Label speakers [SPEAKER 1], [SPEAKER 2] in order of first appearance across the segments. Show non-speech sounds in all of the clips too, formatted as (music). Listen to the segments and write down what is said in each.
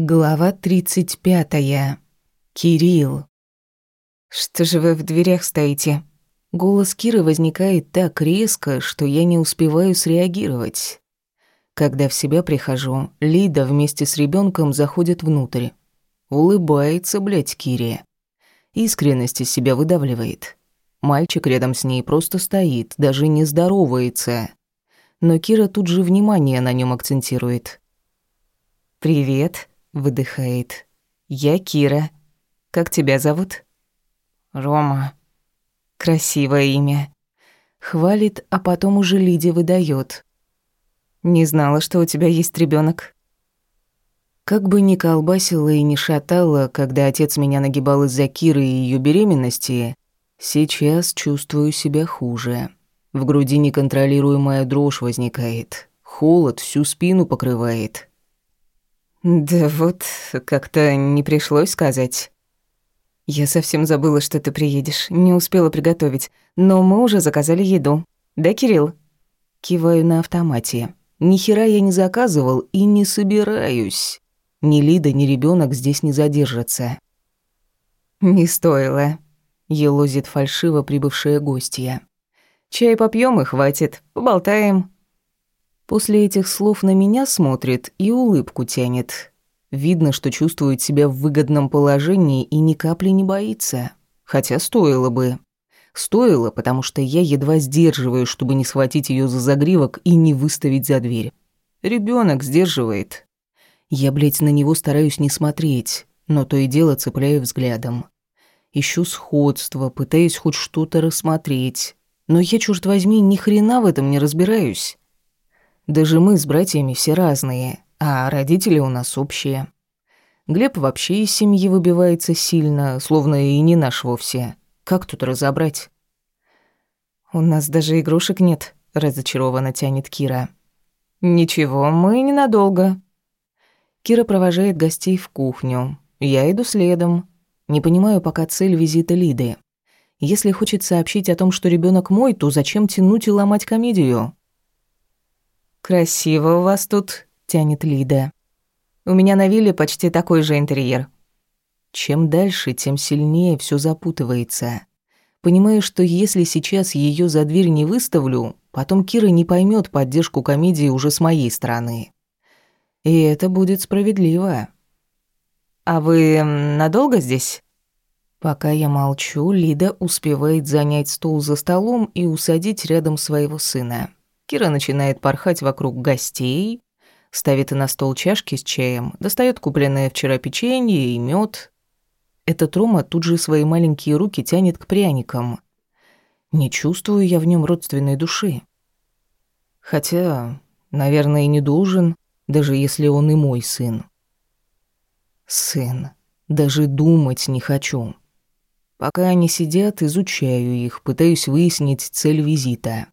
[SPEAKER 1] Глава 35. Кирилл. «Что же вы в дверях стоите?» Голос Киры возникает так резко, что я не успеваю среагировать. Когда в себя прихожу, Лида вместе с ребенком заходит внутрь. Улыбается, блядь, Кире. Искренность из себя выдавливает. Мальчик рядом с ней просто стоит, даже не здоровается. Но Кира тут же внимание на нем акцентирует. «Привет», выдыхает. Я Кира. Как тебя зовут?
[SPEAKER 2] Рома.
[SPEAKER 1] Красивое имя. Хвалит, а потом уже Лиде выдает. Не знала, что у тебя есть ребенок. Как бы ни колбасила и ни шатала, когда отец меня нагибал из-за Киры и ее беременности, сейчас чувствую себя хуже. В груди неконтролируемая дрожь возникает. Холод всю спину покрывает. Да вот, как-то не пришлось сказать. Я совсем забыла, что ты приедешь, не успела приготовить, но мы уже заказали еду. Да, Кирилл? Киваю на автомате. Ни хера я не заказывал и не собираюсь. Ни Лида, ни ребенок здесь не задержатся. Не стоило. Елозит фальшиво прибывшая гостья. Чай попьем и хватит, поболтаем. После этих слов на меня смотрит и улыбку тянет. Видно, что чувствует себя в выгодном положении и ни капли не боится. Хотя стоило бы. Стоило, потому что я едва сдерживаю, чтобы не схватить ее за загривок и не выставить за дверь. Ребенок сдерживает. Я, блядь, на него стараюсь не смотреть, но то и дело цепляю взглядом. Ищу сходство, пытаюсь хоть что-то рассмотреть. Но я, черт возьми, ни хрена в этом не разбираюсь. Даже мы с братьями все разные, а родители у нас общие. Глеб вообще из семьи выбивается сильно, словно и не наш вовсе. Как тут разобрать? «У нас даже игрушек нет», — разочарованно тянет Кира. «Ничего, мы ненадолго». Кира провожает гостей в кухню. Я иду следом. Не понимаю пока цель визита Лиды. Если хочет сообщить о том, что ребенок мой, то зачем тянуть и ломать комедию? «Красиво у вас тут», — тянет Лида. «У меня на вилле почти такой же интерьер». Чем дальше, тем сильнее все запутывается. Понимаю, что если сейчас ее за дверь не выставлю, потом Кира не поймет поддержку комедии уже с моей стороны. И это будет справедливо. «А вы надолго здесь?» Пока я молчу, Лида успевает занять стул за столом и усадить рядом своего сына. Кира начинает порхать вокруг гостей, ставит на стол чашки с чаем, достает купленное вчера печенье и мед. Этот Рома тут же свои маленькие руки тянет к пряникам. Не чувствую я в нем родственной души. Хотя, наверное, и не должен, даже если он и мой сын. Сын. Даже думать не хочу. Пока они сидят, изучаю их, пытаюсь выяснить цель визита.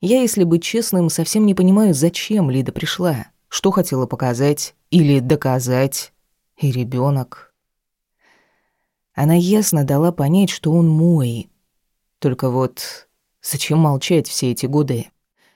[SPEAKER 1] Я, если быть честным, совсем не понимаю, зачем Лида пришла, что хотела показать или доказать. И ребенок. Она ясно дала понять, что он мой. Только вот зачем молчать все эти годы?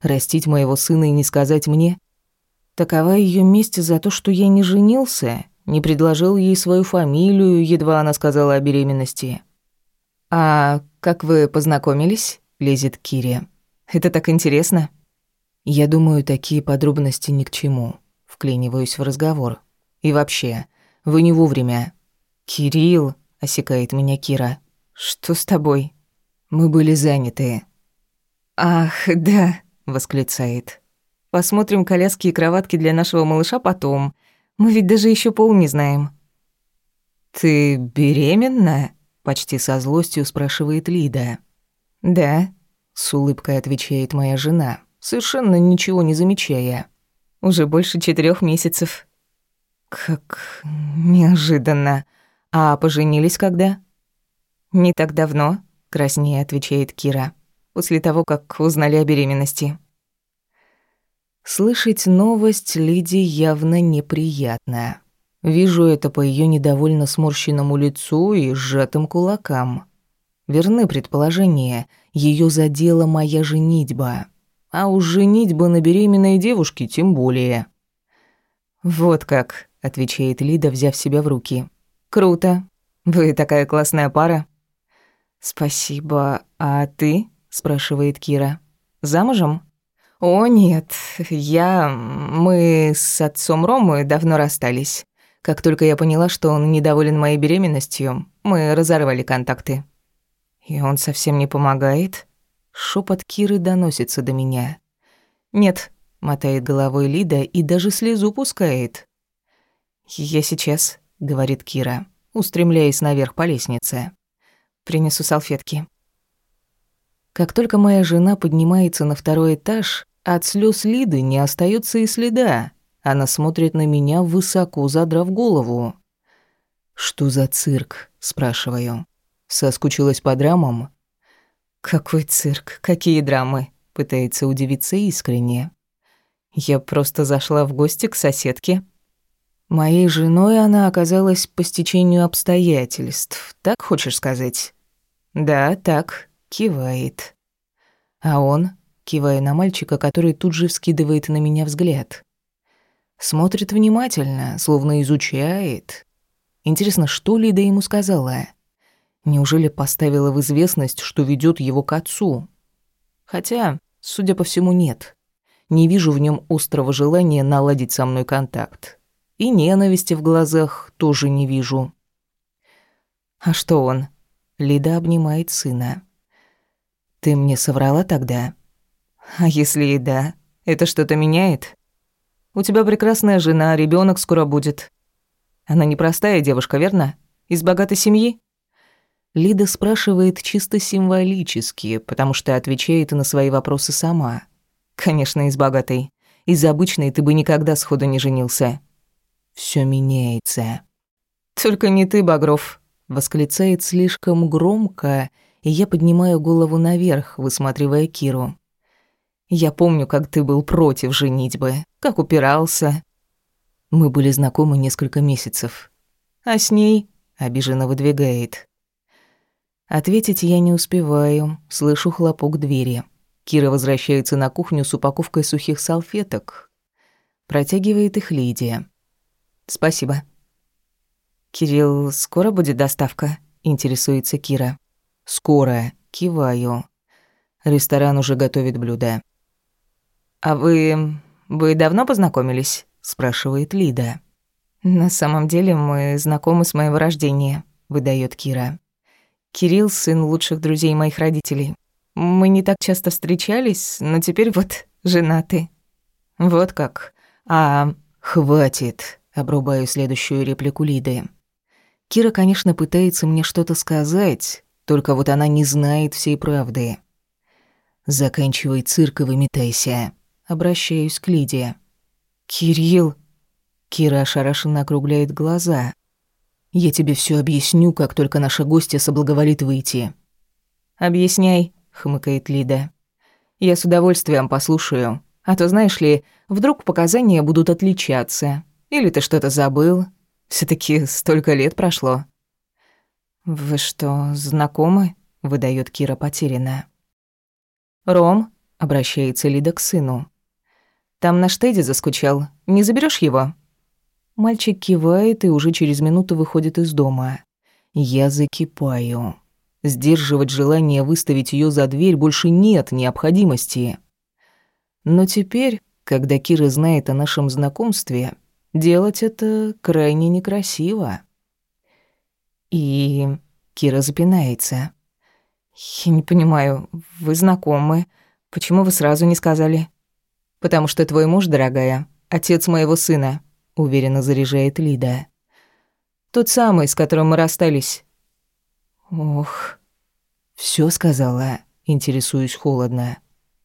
[SPEAKER 1] Растить моего сына и не сказать мне? Такова ее месть за то, что я не женился, не предложил ей свою фамилию, едва она сказала о беременности. «А как вы познакомились?» — лезет Кири. Это так интересно. Я думаю, такие подробности ни к чему. Вклиниваюсь в разговор. И вообще, вы не вовремя. Кирилл, осекает меня Кира. Что с тобой? Мы были заняты. Ах, да, восклицает. Посмотрим коляски и кроватки для нашего малыша потом. Мы ведь даже еще пол не знаем. Ты беременна? Почти со злостью спрашивает Лида. Да, с улыбкой отвечает моя жена, совершенно ничего не замечая. Уже больше четырех месяцев. Как неожиданно. А поженились когда? Не так давно, краснее отвечает Кира. После того, как узнали о беременности. Слышать новость Лиде явно неприятно. Вижу это по ее недовольно сморщенному лицу и сжатым кулакам. Верны предположения, ее задела моя женитьба. А уж женитьба на беременной девушке тем более. «Вот как», — отвечает Лида, взяв себя в руки. Круто. Вы такая классная пара. Спасибо. А ты? спрашивает Кира. Замужем? О, нет. Я мы с отцом Ромы давно расстались. Как только я поняла, что он недоволен моей беременностью, мы разорвали контакты. И он совсем не помогает? Шепот Киры доносится до меня. Нет, мотает головой Лида и даже слезу пускает. Я сейчас, говорит Кира, устремляясь наверх по лестнице. Принесу салфетки. Как только моя жена поднимается на второй этаж, от слез Лиды не остается и следа. Она смотрит на меня, высоко задрав голову. «Что за цирк?» – спрашиваю. «Соскучилась по драмам?» «Какой цирк? Какие драмы?» – пытается удивиться искренне. «Я просто зашла в гости к соседке». Моей женой она оказалась по стечению обстоятельств, так хочешь сказать? «Да, так», – кивает. А он, кивая на мальчика, который тут же вскидывает на меня взгляд. Смотрит внимательно, словно изучает. Интересно, что Лида ему сказала? Неужели поставила в известность, что ведет его к отцу? Хотя, судя по всему, нет. Не вижу в нем острого желания наладить со мной контакт. И ненависти в глазах тоже не вижу. А что он? Лида обнимает сына. Ты мне соврала тогда? А если и да, это что-то меняет? У тебя прекрасная жена, ребенок скоро будет. Она непростая девушка, верно? Из богатой семьи? Лида спрашивает чисто символически, потому что отвечает на свои вопросы сама. Конечно, из богатой. Из обычной ты бы никогда сходу не женился. Все меняется. Только не ты, Багров, восклицает слишком громко, и я поднимаю голову наверх, высматривая Киру. Я помню, как ты был против женитьбы, как упирался. Мы были знакомы несколько месяцев. А с ней обиженно выдвигает. Ответить я не успеваю, слышу хлопок двери. Кира возвращается на кухню с упаковкой сухих салфеток. Протягивает их Лидия. «Спасибо». «Кирилл, скоро будет доставка?» – интересуется Кира. «Скоро», – киваю. Ресторан уже готовит блюда. «А вы... вы давно познакомились?» – спрашивает Лида. «На самом деле мы знакомы с моего рождения», – выдает Кира. «Кирилл – сын лучших друзей моих родителей. Мы не так часто встречались, но теперь вот (laughs) женаты». «Вот как? А...» «Хватит», – обрубаю следующую реплику Лиды. Кира, конечно, пытается мне что-то сказать, только вот она не знает всей правды. «Заканчивай цирк и выметайся», Обращаюсь к Лидии. «Кирилл!» Кира ошарашенно округляет глаза. «Я тебе все объясню, как только наша гостья соблаговолит выйти». «Объясняй», — хмыкает Лида. «Я с удовольствием послушаю. А то, знаешь ли, вдруг показания будут отличаться. Или ты что-то забыл. все таки столько лет прошло». «Вы что, знакомы?» — выдает Кира потерянно. «Ром», — обращается Лида к сыну. Там наш Тедди заскучал. Не заберешь его?» Мальчик кивает и уже через минуту выходит из дома. Я закипаю. Сдерживать желание выставить ее за дверь больше нет необходимости. Но теперь, когда Кира знает о нашем знакомстве, делать это крайне некрасиво. И Кира запинается. «Я не понимаю, вы знакомы. Почему вы сразу не сказали?» «Потому что твой муж, дорогая, отец моего сына», — уверенно заряжает Лида. «Тот самый, с которым мы расстались». «Ох...» «Всё сказала?» — интересуюсь холодно.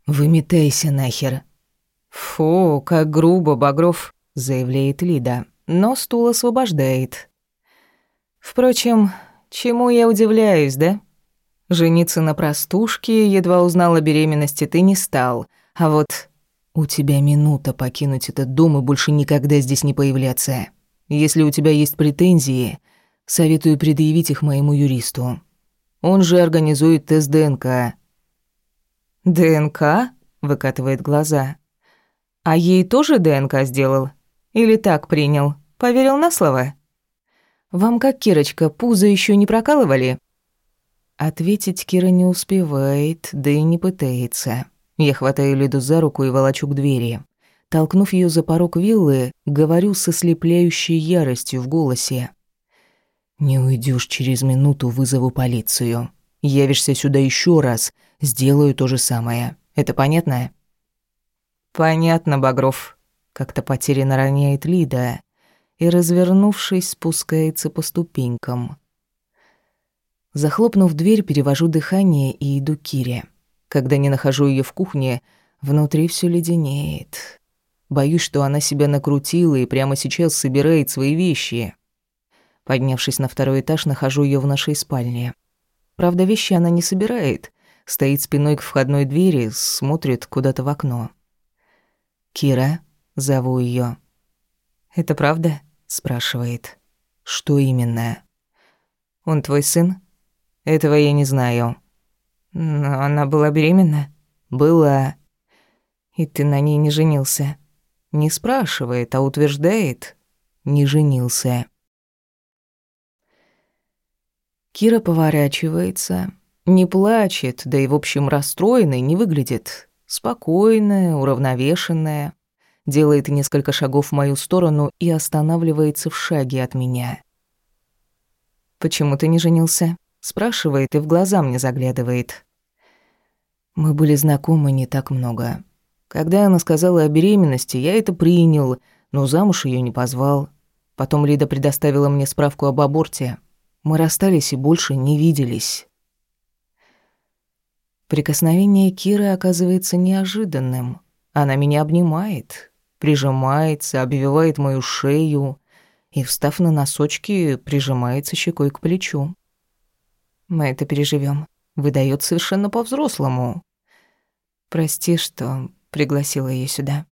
[SPEAKER 1] «Выметайся нахер». «Фу, как грубо, Багров», — заявляет Лида, но стул освобождает. «Впрочем, чему я удивляюсь, да? Жениться на простушке, едва узнал о беременности, ты не стал, а вот «У тебя минута покинуть этот дом и больше никогда здесь не появляться. Если у тебя есть претензии, советую предъявить их моему юристу. Он же организует тест ДНК». «ДНК?» – выкатывает глаза. «А ей тоже ДНК сделал? Или так принял? Поверил на слово? Вам как, Кирочка, пузо еще не прокалывали?» Ответить Кира не успевает, да и не пытается. Я хватаю Лиду за руку и волочу к двери. Толкнув ее за порог виллы, говорю со слепляющей яростью в голосе. «Не уйдешь через минуту, вызову полицию. Явишься сюда еще раз, сделаю то же самое. Это понятно?» «Понятно, Багров», — как-то потерянно роняет Лида и, развернувшись, спускается по ступенькам. Захлопнув дверь, перевожу дыхание и иду к Кире. Когда не нахожу ее в кухне, внутри все леденеет. Боюсь, что она себя накрутила и прямо сейчас собирает свои вещи. Поднявшись на второй этаж, нахожу ее в нашей спальне. Правда, вещи она не собирает. Стоит спиной к входной двери, смотрит куда-то в окно. «Кира?» — зову ее. «Это правда?» — спрашивает. «Что именно?» «Он твой сын?» «Этого я не знаю». «Но она была беременна?» «Была». «И ты на ней не женился?» Не спрашивает, а утверждает. Не женился. Кира поворачивается, не плачет, да и в общем расстроенной не выглядит. Спокойная, уравновешенная. Делает несколько шагов в мою сторону и останавливается в шаге от меня. «Почему ты не женился?» Спрашивает и в глаза мне заглядывает. Мы были знакомы не так много. Когда она сказала о беременности, я это принял, но замуж ее не позвал. Потом Лида предоставила мне справку об аборте. Мы расстались и больше не виделись. Прикосновение Киры оказывается неожиданным. Она меня обнимает, прижимается, обвивает мою шею и, встав на носочки, прижимается щекой к плечу. Мы это переживем. Выдает совершенно по-взрослому. Прости, что пригласила ее сюда.